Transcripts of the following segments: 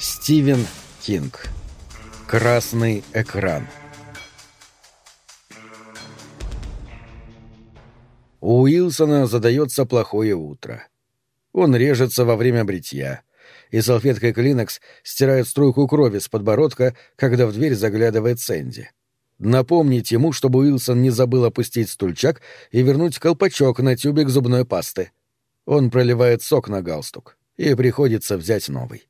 Стивен Кинг. Красный экран. У Уилсона задается плохое утро. Он режется во время бритья, и салфеткой Клинекс стирает струйку крови с подбородка, когда в дверь заглядывает Сэнди. Напомнить ему, чтобы Уилсон не забыл опустить стульчак и вернуть колпачок на тюбик зубной пасты. Он проливает сок на галстук, и приходится взять новый.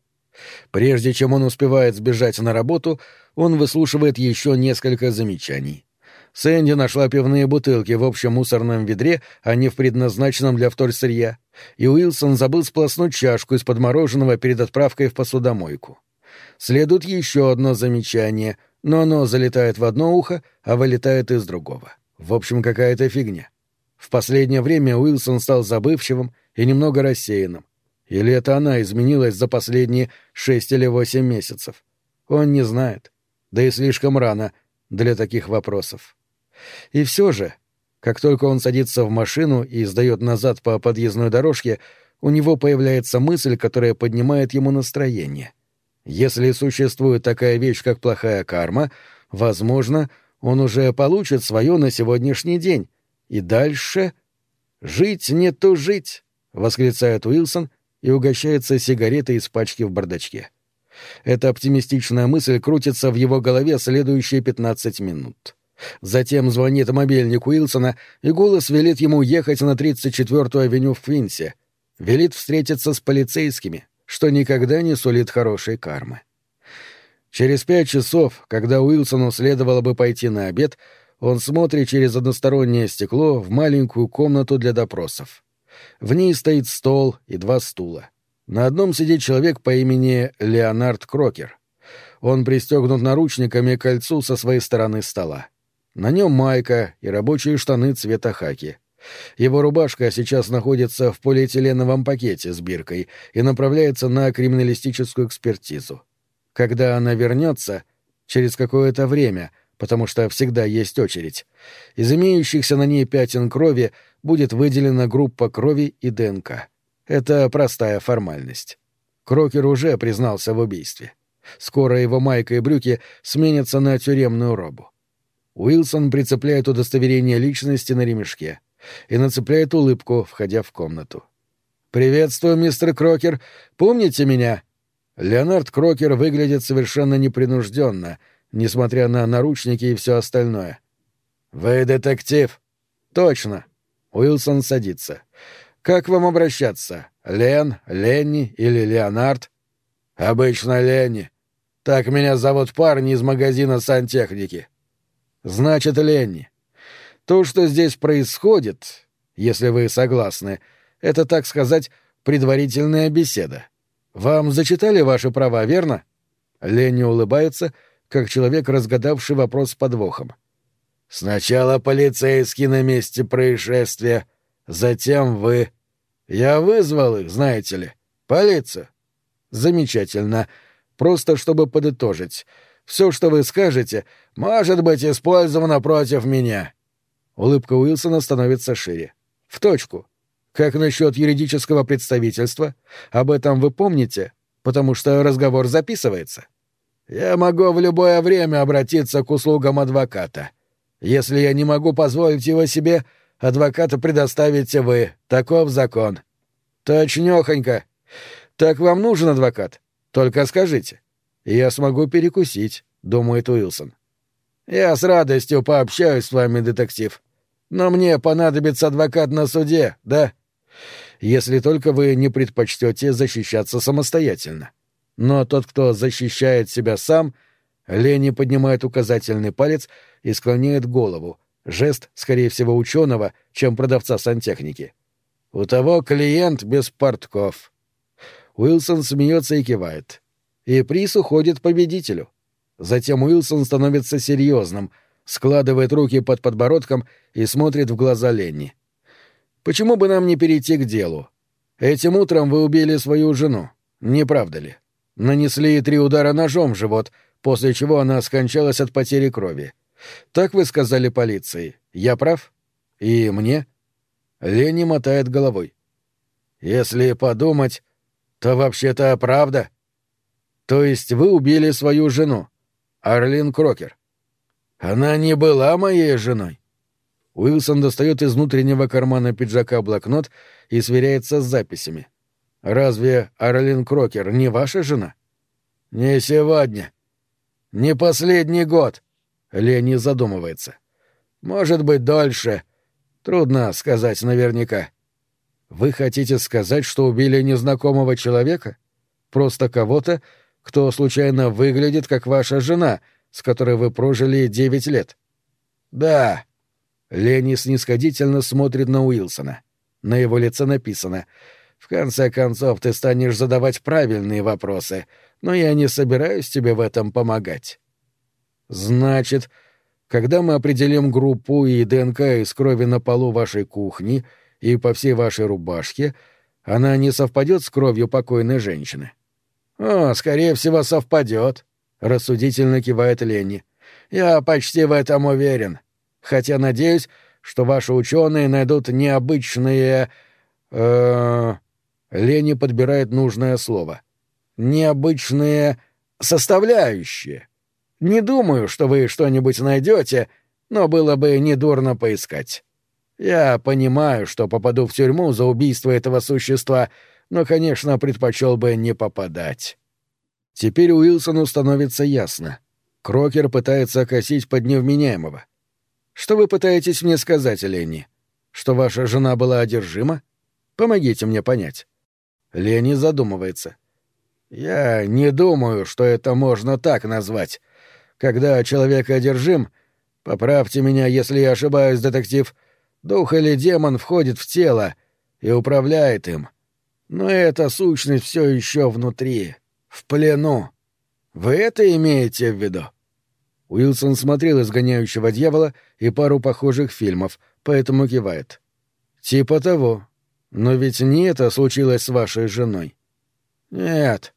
Прежде чем он успевает сбежать на работу, он выслушивает еще несколько замечаний. Сэнди нашла пивные бутылки в общем мусорном ведре, а не в предназначенном для вторсырья, и Уилсон забыл сполоснуть чашку из подмороженного перед отправкой в посудомойку. Следует еще одно замечание, но оно залетает в одно ухо, а вылетает из другого. В общем, какая-то фигня. В последнее время Уилсон стал забывчивым и немного рассеянным. Или это она изменилась за последние шесть или восемь месяцев? Он не знает. Да и слишком рано для таких вопросов. И все же, как только он садится в машину и сдает назад по подъездной дорожке, у него появляется мысль, которая поднимает ему настроение. Если существует такая вещь, как плохая карма, возможно, он уже получит свое на сегодняшний день. И дальше... «Жить не то жить!» — восклицает Уилсон и угощается сигаретой из пачки в бардачке. Эта оптимистичная мысль крутится в его голове следующие 15 минут. Затем звонит мобильник Уилсона, и голос велит ему ехать на 34-ю авеню в Квинсе. Велит встретиться с полицейскими, что никогда не сулит хорошей кармы. Через пять часов, когда Уилсону следовало бы пойти на обед, он смотрит через одностороннее стекло в маленькую комнату для допросов. В ней стоит стол и два стула. На одном сидит человек по имени Леонард Крокер. Он пристегнут наручниками к кольцу со своей стороны стола. На нем майка и рабочие штаны цвета хаки. Его рубашка сейчас находится в полиэтиленовом пакете с биркой и направляется на криминалистическую экспертизу. Когда она вернется, через какое-то время, потому что всегда есть очередь, из имеющихся на ней пятен крови будет выделена группа крови и ДНК. Это простая формальность. Крокер уже признался в убийстве. Скоро его майка и брюки сменятся на тюремную робу. Уилсон прицепляет удостоверение личности на ремешке и нацепляет улыбку, входя в комнату. «Приветствую, мистер Крокер. Помните меня?» Леонард Крокер выглядит совершенно непринужденно, несмотря на наручники и все остальное. «Вы детектив?» «Точно. Уилсон садится. «Как вам обращаться? Лен, Ленни или Леонард?» «Обычно Ленни. Так меня зовут парни из магазина сантехники». «Значит, Ленни. То, что здесь происходит, если вы согласны, это, так сказать, предварительная беседа. Вам зачитали ваши права, верно?» Ленни улыбается, как человек, разгадавший вопрос с подвохом. — Сначала полицейский на месте происшествия, затем вы. Я вызвал их, знаете ли. Полицию. Замечательно. Просто чтобы подытожить. Все, что вы скажете, может быть использовано против меня. Улыбка Уилсона становится шире. В точку. Как насчет юридического представительства? Об этом вы помните? Потому что разговор записывается. Я могу в любое время обратиться к услугам адвоката. Если я не могу позволить его себе, адвоката предоставите вы. Таков закон. Точнёхонько. Так вам нужен адвокат? Только скажите. Я смогу перекусить, думает Уилсон. Я с радостью пообщаюсь с вами, детектив. Но мне понадобится адвокат на суде, да? Если только вы не предпочтете защищаться самостоятельно. Но тот, кто защищает себя сам, Лени поднимает указательный палец — и склоняет голову, жест, скорее всего, ученого, чем продавца сантехники. «У того клиент без портков». Уилсон смеется и кивает. И приз уходит победителю. Затем Уилсон становится серьезным, складывает руки под подбородком и смотрит в глаза Ленни. «Почему бы нам не перейти к делу? Этим утром вы убили свою жену, не правда ли? Нанесли три удара ножом в живот, после чего она скончалась от потери крови. Так вы сказали полиции. Я прав? И мне? Лени мотает головой. Если подумать, то вообще-то правда. То есть вы убили свою жену, Арлин Крокер? Она не была моей женой. Уилсон достает из внутреннего кармана пиджака блокнот и сверяется с записями. Разве Арлин Крокер не ваша жена? Не сегодня. Не последний год. Лени задумывается. Может быть, дольше. Трудно сказать наверняка. Вы хотите сказать, что убили незнакомого человека? Просто кого-то, кто случайно выглядит как ваша жена, с которой вы прожили девять лет? Да. Лени снисходительно смотрит на Уилсона. На его лице написано «В конце концов, ты станешь задавать правильные вопросы, но я не собираюсь тебе в этом помогать». «Значит, когда мы определим группу и ДНК из крови на полу вашей кухни и по всей вашей рубашке, она не совпадет с кровью покойной женщины. О, скорее всего, совпадет, рассудительно кивает Ленни. Я почти в этом уверен. Хотя надеюсь, что ваши ученые найдут необычные. Э, Ленни подбирает нужное слово. Необычные составляющие. Не думаю, что вы что-нибудь найдете, но было бы недурно поискать. Я понимаю, что попаду в тюрьму за убийство этого существа, но, конечно, предпочел бы не попадать. Теперь Уилсону становится ясно. Крокер пытается косить под невменяемого. Что вы пытаетесь мне сказать, Ленни? Что ваша жена была одержима? Помогите мне понять. Ленни задумывается. Я не думаю, что это можно так назвать. Когда человек одержим, поправьте меня, если я ошибаюсь, детектив, дух или демон входит в тело и управляет им. Но эта сущность все еще внутри, в плену. Вы это имеете в виду? Уилсон смотрел «Изгоняющего дьявола» и пару похожих фильмов, поэтому кивает. «Типа того. Но ведь не это случилось с вашей женой». «Нет.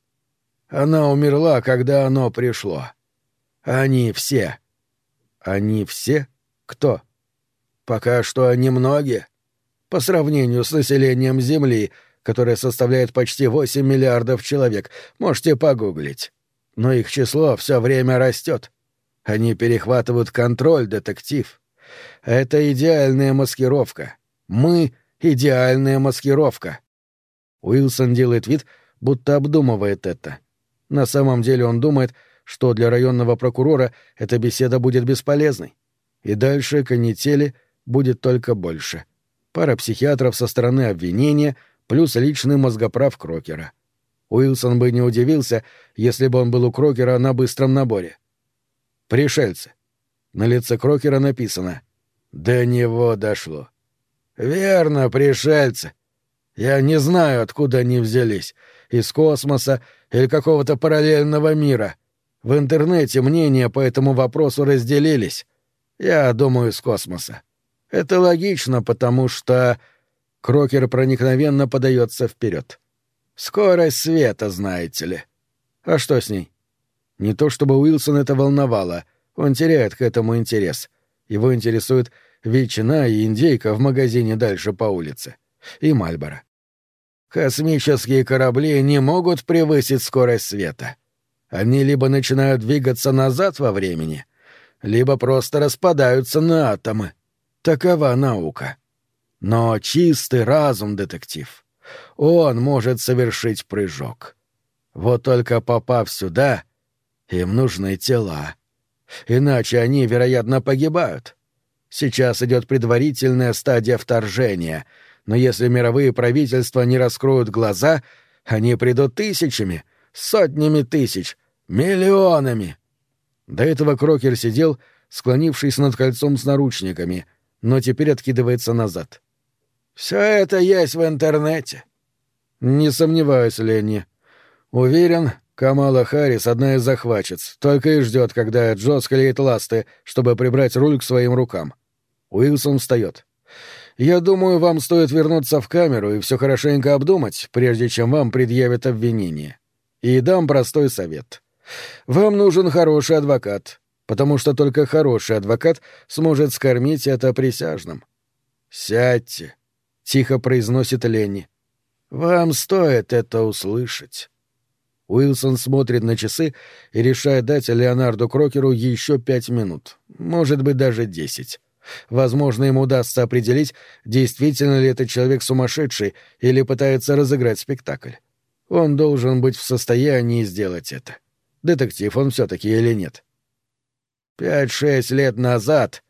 Она умерла, когда оно пришло. Они все. Они все? Кто? Пока что немногие. По сравнению с населением Земли, которое составляет почти 8 миллиардов человек, можете погуглить. Но их число все время растет. Они перехватывают контроль, детектив. Это идеальная маскировка. Мы — идеальная маскировка. Уилсон делает вид, будто обдумывает это. На самом деле он думает, что для районного прокурора эта беседа будет бесполезной. И дальше канители будет только больше. Пара психиатров со стороны обвинения плюс личный мозгоправ Крокера. Уилсон бы не удивился, если бы он был у Крокера на быстром наборе. «Пришельцы». На лице Крокера написано «До него дошло». «Верно, пришельцы. Я не знаю, откуда они взялись. Из космоса или какого-то параллельного мира. В интернете мнения по этому вопросу разделились. Я думаю, из космоса. Это логично, потому что... Крокер проникновенно подается вперед. Скорость света, знаете ли. А что с ней? Не то чтобы Уилсон это волновало, он теряет к этому интерес. Его интересует ветчина и индейка в магазине дальше по улице. И Мальборо. Космические корабли не могут превысить скорость света. Они либо начинают двигаться назад во времени, либо просто распадаются на атомы. Такова наука. Но чистый разум, детектив, он может совершить прыжок. Вот только попав сюда, им нужны тела. Иначе они, вероятно, погибают. Сейчас идет предварительная стадия вторжения, но если мировые правительства не раскроют глаза, они придут тысячами, сотнями тысяч, Миллионами! До этого Крокер сидел, склонившись над кольцом с наручниками, но теперь откидывается назад. «Все это есть в интернете». «Не сомневаюсь, Ленни. Уверен, Камала Харрис — одна из захватчиц, только и ждет, когда Джо склеит ласты, чтобы прибрать руль к своим рукам». Уилсон встает. «Я думаю, вам стоит вернуться в камеру и все хорошенько обдумать, прежде чем вам предъявят обвинение. И дам простой совет. Вам нужен хороший адвокат, потому что только хороший адвокат сможет скормить это присяжным. Сядьте, тихо произносит Ленни. Вам стоит это услышать. Уилсон смотрит на часы и решает дать Леонарду Крокеру еще пять минут, может быть, даже десять. Возможно, ему удастся определить, действительно ли этот человек сумасшедший или пытается разыграть спектакль. Он должен быть в состоянии сделать это. Детектив он все-таки или нет? Пять-шесть лет назад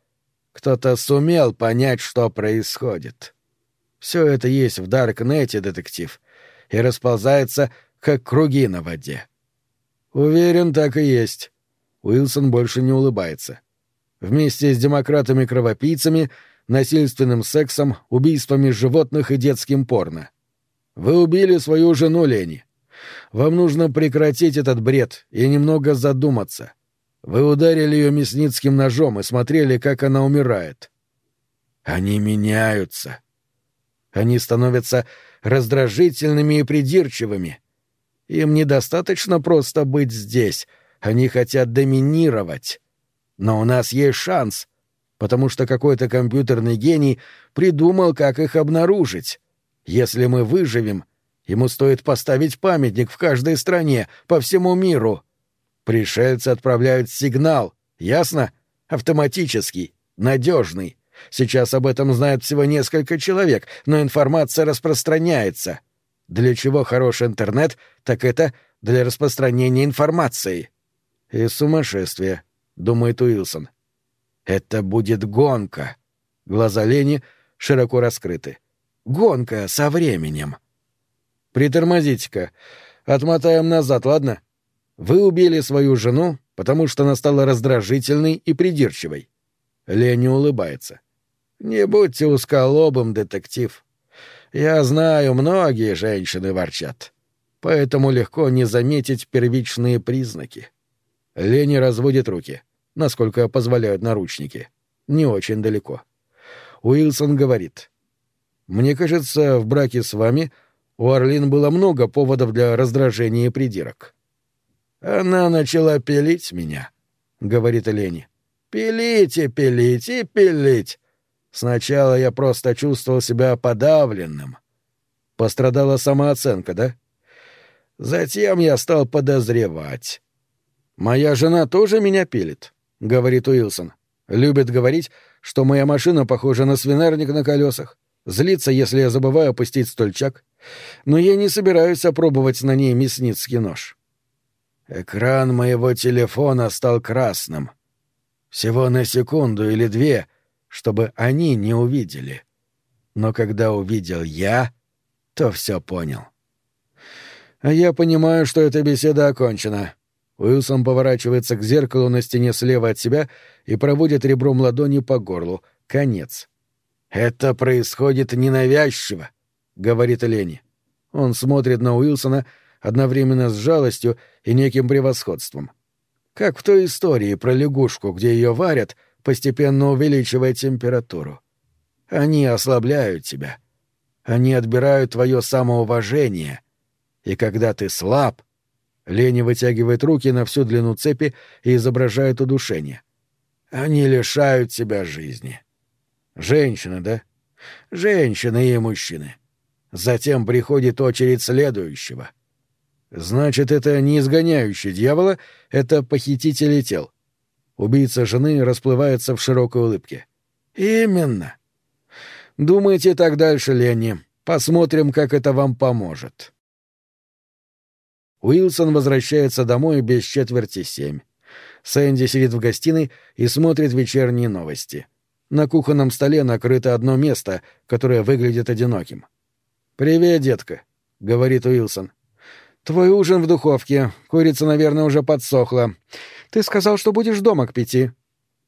кто-то сумел понять, что происходит. Все это есть в Даркнете, детектив, и расползается как круги на воде. Уверен, так и есть. Уилсон больше не улыбается. Вместе с демократами-кровопийцами, насильственным сексом, убийствами животных и детским порно. Вы убили свою жену Лени. Вам нужно прекратить этот бред и немного задуматься. Вы ударили ее мясницким ножом и смотрели, как она умирает. Они меняются. Они становятся раздражительными и придирчивыми. Им недостаточно просто быть здесь, они хотят доминировать. Но у нас есть шанс, потому что какой-то компьютерный гений придумал, как их обнаружить. Если мы выживем, ему стоит поставить памятник в каждой стране, по всему миру. Пришельцы отправляют сигнал, ясно? Автоматический, надежный. Сейчас об этом знают всего несколько человек, но информация распространяется — для чего хороший интернет, так это для распространения информации. И сумасшествие, думает Уилсон. Это будет гонка. Глаза Лени широко раскрыты. Гонка со временем. Притормозите-ка. Отмотаем назад, ладно? Вы убили свою жену, потому что она стала раздражительной и придирчивой. Лени улыбается. Не будьте усколобым, детектив. Я знаю, многие женщины ворчат. Поэтому легко не заметить первичные признаки. Лени разводит руки, насколько позволяют наручники. Не очень далеко. Уилсон говорит. «Мне кажется, в браке с вами у Орлин было много поводов для раздражения и придирок». «Она начала пилить меня», — говорит Лени. «Пилите, пилите, пилить. Сначала я просто чувствовал себя подавленным. Пострадала самооценка, да? Затем я стал подозревать. «Моя жена тоже меня пилит», — говорит Уилсон. «Любит говорить, что моя машина похожа на свинарник на колесах. Злится, если я забываю опустить стульчак. Но я не собираюсь опробовать на ней мясницкий нож». Экран моего телефона стал красным. Всего на секунду или две — чтобы они не увидели. Но когда увидел я, то все понял. А я понимаю, что эта беседа окончена. Уилсон поворачивается к зеркалу на стене слева от себя и проводит ребром ладони по горлу. Конец. «Это происходит ненавязчиво», — говорит Лени. Он смотрит на Уилсона одновременно с жалостью и неким превосходством. Как в той истории про лягушку, где ее варят — постепенно увеличивая температуру. Они ослабляют тебя. Они отбирают твое самоуважение. И когда ты слаб, Лени вытягивает руки на всю длину цепи и изображает удушение. Они лишают тебя жизни. Женщины, да? Женщины и мужчины. Затем приходит очередь следующего. Значит, это не изгоняющий дьявола, это похитители тел. Убийца жены расплывается в широкой улыбке. «Именно. Думайте так дальше, Ленни. Посмотрим, как это вам поможет». Уилсон возвращается домой без четверти семь. Сэнди сидит в гостиной и смотрит вечерние новости. На кухонном столе накрыто одно место, которое выглядит одиноким. «Привет, детка», — говорит Уилсон. «Твой ужин в духовке. Курица, наверное, уже подсохла. Ты сказал, что будешь дома к пяти.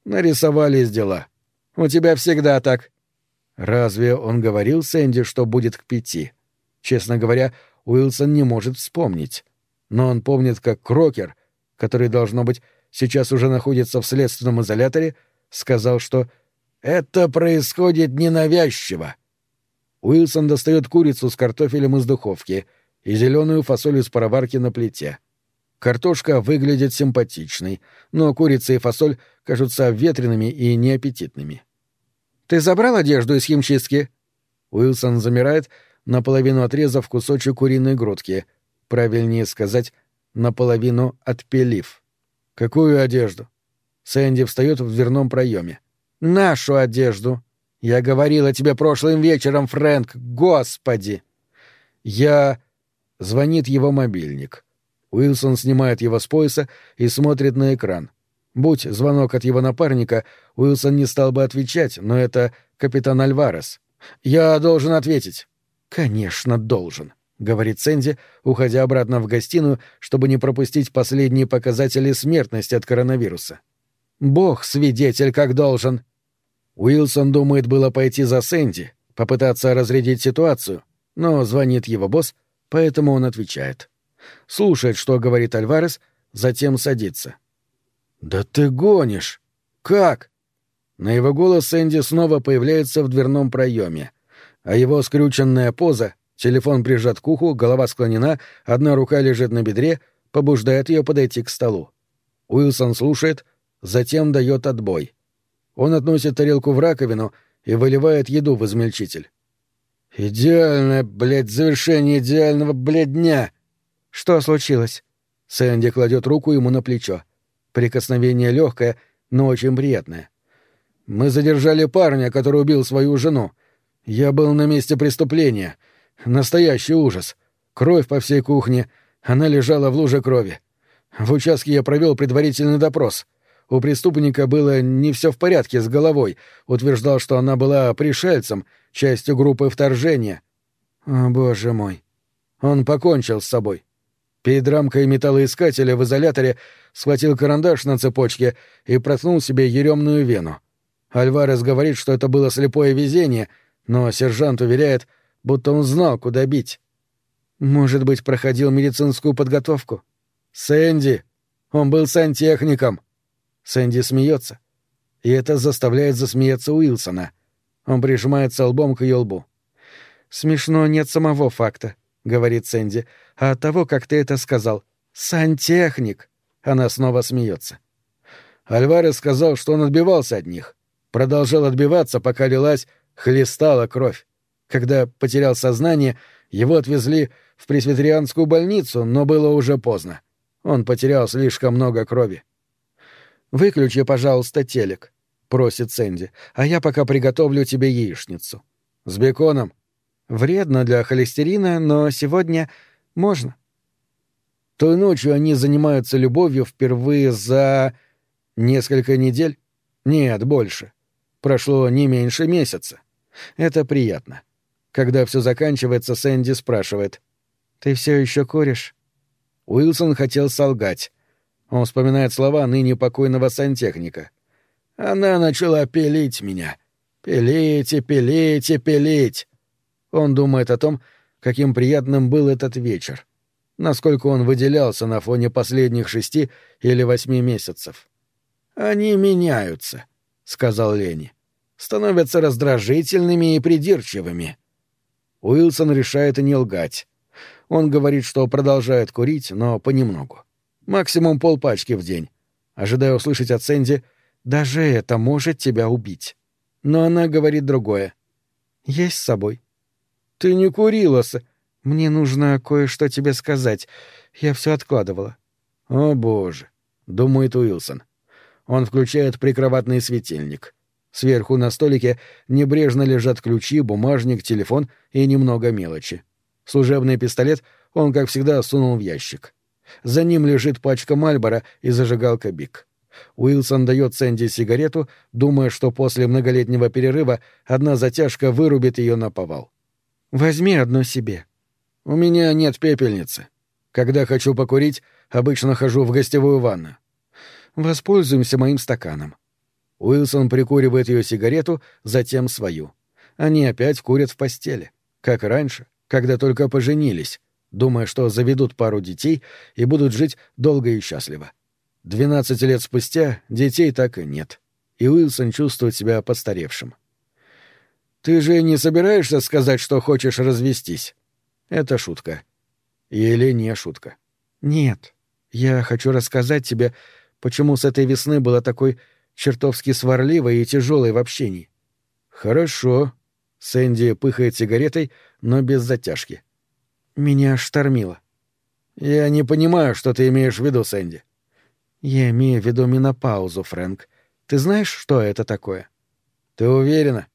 Нарисовались дела. У тебя всегда так. Разве он говорил Сэнди, что будет к пяти? Честно говоря, Уилсон не может вспомнить. Но он помнит, как Крокер, который, должно быть, сейчас уже находится в следственном изоляторе, сказал, что «это происходит ненавязчиво». Уилсон достает курицу с картофелем из духовки и зеленую фасоль из пароварки на плите. Картошка выглядит симпатичной, но курица и фасоль кажутся ветреными и неаппетитными. «Ты забрал одежду из химчистки?» Уилсон замирает, наполовину отрезав кусочек куриной грудки. Правильнее сказать, наполовину отпилив. «Какую одежду?» Сэнди встает в дверном проеме. «Нашу одежду!» «Я говорила тебе прошлым вечером, Фрэнк! Господи!» «Я...» Звонит его мобильник. Уилсон снимает его с пояса и смотрит на экран. Будь звонок от его напарника, Уилсон не стал бы отвечать, но это капитан Альварес. «Я должен ответить». «Конечно, должен», — говорит Сэнди, уходя обратно в гостиную, чтобы не пропустить последние показатели смертности от коронавируса. «Бог свидетель, как должен», Уилсон думает было пойти за Сэнди, попытаться разрядить ситуацию, но звонит его босс, поэтому он отвечает. Слушает, что говорит Альварес, затем садится. «Да ты гонишь! Как?» На его голос Сэнди снова появляется в дверном проеме, а его скрюченная поза, телефон прижат к уху, голова склонена, одна рука лежит на бедре, побуждает ее подойти к столу. Уилсон слушает, затем дает отбой. Он относит тарелку в раковину и выливает еду в измельчитель. «Идеальное, блядь, завершение идеального, блядь, дня!» «Что случилось?» Сэнди кладет руку ему на плечо. Прикосновение легкое, но очень приятное. «Мы задержали парня, который убил свою жену. Я был на месте преступления. Настоящий ужас. Кровь по всей кухне. Она лежала в луже крови. В участке я провел предварительный допрос. У преступника было не все в порядке с головой, утверждал, что она была пришельцем, частью группы вторжения. О, боже мой. Он покончил с собой. Перед рамкой металлоискателя в изоляторе схватил карандаш на цепочке и проткнул себе еремную вену. Альварес говорит, что это было слепое везение, но сержант уверяет, будто он знал, куда бить. Может быть, проходил медицинскую подготовку? Сэнди! Он был сантехником! Сэнди смеется. И это заставляет засмеяться Уилсона. Он прижимается лбом к ее лбу. «Смешно нет самого факта», — говорит Сэнди, — «а от того, как ты это сказал. Сантехник!» Она снова смеется. Альварес сказал, что он отбивался от них. Продолжал отбиваться, пока лилась, хлестала кровь. Когда потерял сознание, его отвезли в пресвитерианскую больницу, но было уже поздно. Он потерял слишком много крови. «Выключи, пожалуйста, телек», — просит Сэнди, «а я пока приготовлю тебе яичницу». «С беконом?» «Вредно для холестерина, но сегодня можно». Той ночью они занимаются любовью впервые за... несколько недель? Нет, больше. Прошло не меньше месяца. Это приятно. Когда все заканчивается, Сэнди спрашивает. «Ты все еще куришь?» Уилсон хотел солгать, он вспоминает слова ныне покойного сантехника. «Она начала пилить меня. Пилить и пилить и пилить». Он думает о том, каким приятным был этот вечер. Насколько он выделялся на фоне последних шести или восьми месяцев. «Они меняются», — сказал Лени. «Становятся раздражительными и придирчивыми». Уилсон решает не лгать. Он говорит, что продолжает курить, но понемногу. Максимум полпачки в день. Ожидая услышать от Сэнди, даже это может тебя убить. Но она говорит другое. Есть с собой. Ты не курила. Мне нужно кое-что тебе сказать. Я все откладывала. О, боже, думает Уилсон. Он включает прикроватный светильник. Сверху на столике небрежно лежат ключи, бумажник, телефон и немного мелочи. Служебный пистолет он, как всегда, сунул в ящик. За ним лежит пачка Мальбора и зажигалка Бик. Уилсон дает Сэнди сигарету, думая, что после многолетнего перерыва одна затяжка вырубит ее на повал. «Возьми одно себе». «У меня нет пепельницы. Когда хочу покурить, обычно хожу в гостевую ванну. Воспользуемся моим стаканом». Уилсон прикуривает ее сигарету, затем свою. Они опять курят в постели, как раньше, когда только поженились, думая, что заведут пару детей и будут жить долго и счастливо. Двенадцать лет спустя детей так и нет, и Уилсон чувствует себя постаревшим. «Ты же не собираешься сказать, что хочешь развестись?» Это шутка. Или не шутка? «Нет. Я хочу рассказать тебе, почему с этой весны была такой чертовски сварливой и тяжелой в общении». «Хорошо». Сэнди пыхает сигаретой, но без затяжки. Меня штормило. Я не понимаю, что ты имеешь в виду, Сэнди. Я имею в виду менопаузу, Фрэнк. Ты знаешь, что это такое? Ты уверена?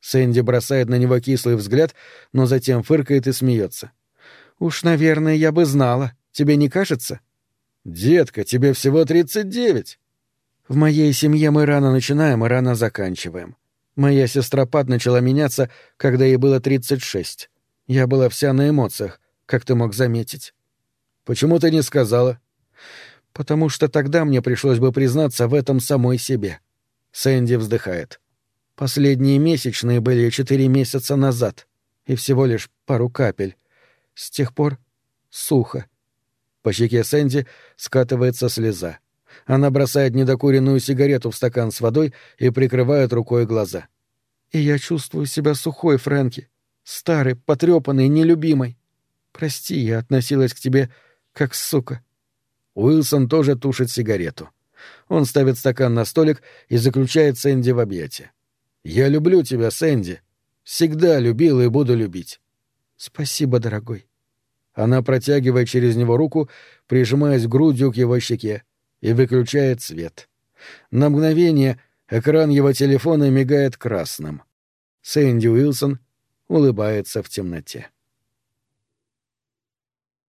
Сэнди бросает на него кислый взгляд, но затем фыркает и смеется. Уж, наверное, я бы знала. Тебе не кажется? Детка, тебе всего тридцать девять. В моей семье мы рано начинаем и рано заканчиваем. Моя сестра Пат начала меняться, когда ей было тридцать шесть. Я была вся на эмоциях, как ты мог заметить. Почему ты не сказала? Потому что тогда мне пришлось бы признаться в этом самой себе. Сэнди вздыхает. Последние месячные были четыре месяца назад, и всего лишь пару капель. С тех пор сухо. По щеке Сэнди скатывается слеза. Она бросает недокуренную сигарету в стакан с водой и прикрывает рукой глаза. «И я чувствую себя сухой, Фрэнки. Старый, потрепанный, нелюбимой. Прости, я относилась к тебе как сука». Уилсон тоже тушит сигарету. Он ставит стакан на столик и заключает Сэнди в объятия. «Я люблю тебя, Сэнди. Всегда любил и буду любить». «Спасибо, дорогой». Она протягивает через него руку, прижимаясь грудью к его щеке, и выключает свет. На мгновение экран его телефона мигает красным. Сэнди Уилсон улыбается в темноте.